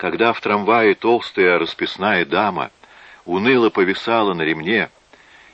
Когда в трамвае толстая расписная дама уныло повисала на ремне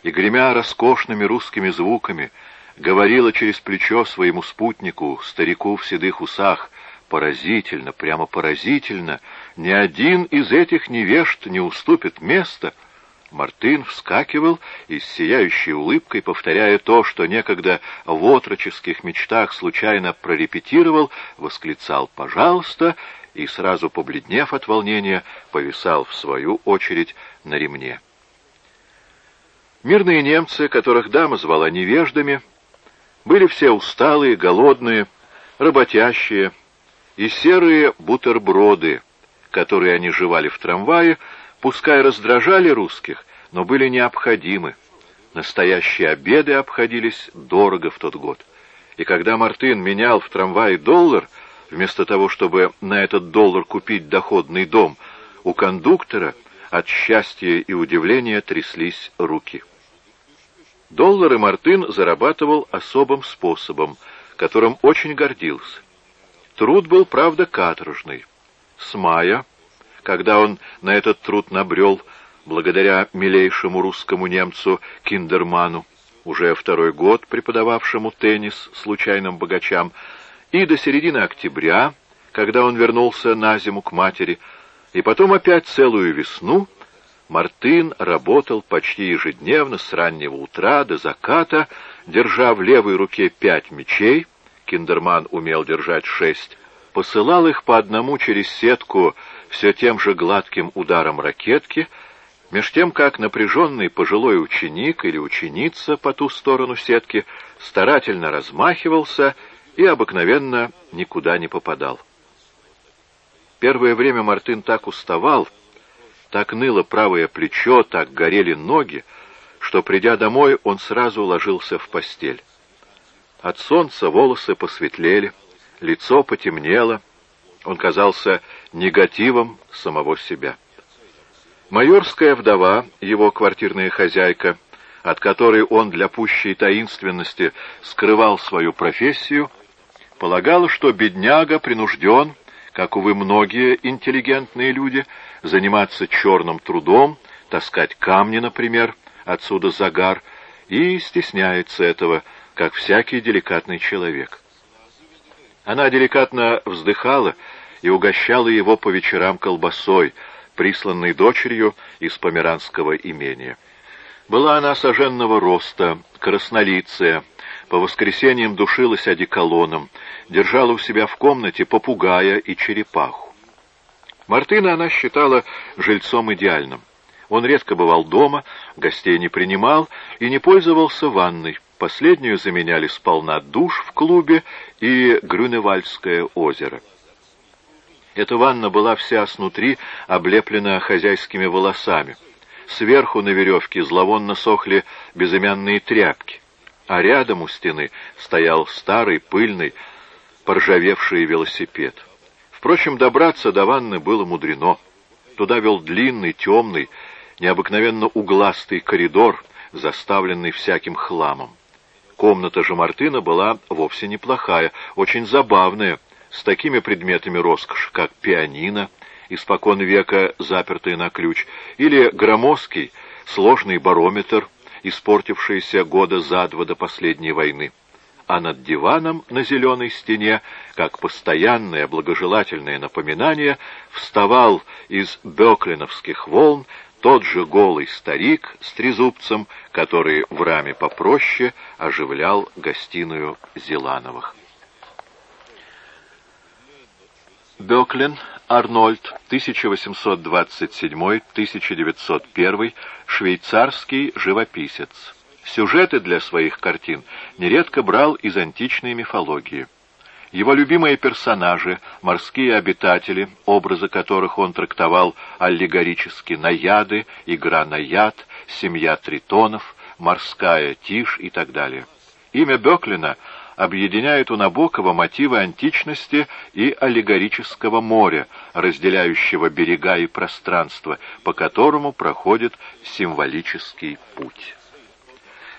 и, гремя роскошными русскими звуками, говорила через плечо своему спутнику, старику в седых усах, поразительно, прямо поразительно, ни один из этих невежд не уступит место — Мартын вскакивал и с сияющей улыбкой, повторяя то, что некогда в отроческих мечтах случайно прорепетировал, восклицал «пожалуйста» и, сразу побледнев от волнения, повисал в свою очередь на ремне. Мирные немцы, которых дама звала невеждами, были все усталые, голодные, работящие, и серые бутерброды, которые они жевали в трамвае, пускай раздражали русских, но были необходимы. Настоящие обеды обходились дорого в тот год. И когда Мартын менял в трамвае доллар, вместо того, чтобы на этот доллар купить доходный дом, у кондуктора от счастья и удивления тряслись руки. Доллары Мартын зарабатывал особым способом, которым очень гордился. Труд был, правда, каторжный. С мая когда он на этот труд набрел, благодаря милейшему русскому немцу Киндерману, уже второй год преподававшему теннис случайным богачам, и до середины октября, когда он вернулся на зиму к матери, и потом опять целую весну, Мартын работал почти ежедневно с раннего утра до заката, держа в левой руке пять мечей, Киндерман умел держать шесть, посылал их по одному через сетку все тем же гладким ударом ракетки, меж тем как напряженный пожилой ученик или ученица по ту сторону сетки старательно размахивался и обыкновенно никуда не попадал. Первое время Мартын так уставал, так ныло правое плечо, так горели ноги, что, придя домой, он сразу ложился в постель. От солнца волосы посветлели, лицо потемнело, он казался негативом самого себя. Майорская вдова, его квартирная хозяйка, от которой он для пущей таинственности скрывал свою профессию, полагала, что бедняга принужден, как, увы, многие интеллигентные люди, заниматься черным трудом, таскать камни, например, отсюда загар, и стесняется этого, как всякий деликатный человек. Она деликатно вздыхала и угощала его по вечерам колбасой, присланной дочерью из померанского имения. Была она соженного роста, краснолицая, по воскресеньям душилась одеколоном, держала у себя в комнате попугая и черепаху. Мартына она считала жильцом идеальным. Он редко бывал дома, гостей не принимал и не пользовался ванной. Последнюю заменяли сполна душ в клубе и Грюневальдское озеро. Эта ванна была вся снутри облеплена хозяйскими волосами. Сверху на веревке зловонно сохли безымянные тряпки, а рядом у стены стоял старый, пыльный, поржавевший велосипед. Впрочем, добраться до ванны было мудрено. Туда вел длинный, темный, необыкновенно угластый коридор, заставленный всяким хламом. Комната же Мартына была вовсе неплохая, очень забавная, с такими предметами роскоши, как пианино, испокон века запертый на ключ, или громоздкий, сложный барометр, испортившийся года за два до последней войны. А над диваном на зеленой стене, как постоянное благожелательное напоминание, вставал из беклиновских волн тот же голый старик с трезубцем, который в раме попроще оживлял гостиную Зелановых. Беклин Арнольд, 1827-1901, швейцарский живописец. Сюжеты для своих картин нередко брал из античной мифологии. Его любимые персонажи, морские обитатели, образы которых он трактовал аллегорически, наяды, игра на яд, семья тритонов, морская тишь и так далее. Имя Беклина объединяет у Набокова мотивы античности и аллегорического моря, разделяющего берега и пространство, по которому проходит символический путь.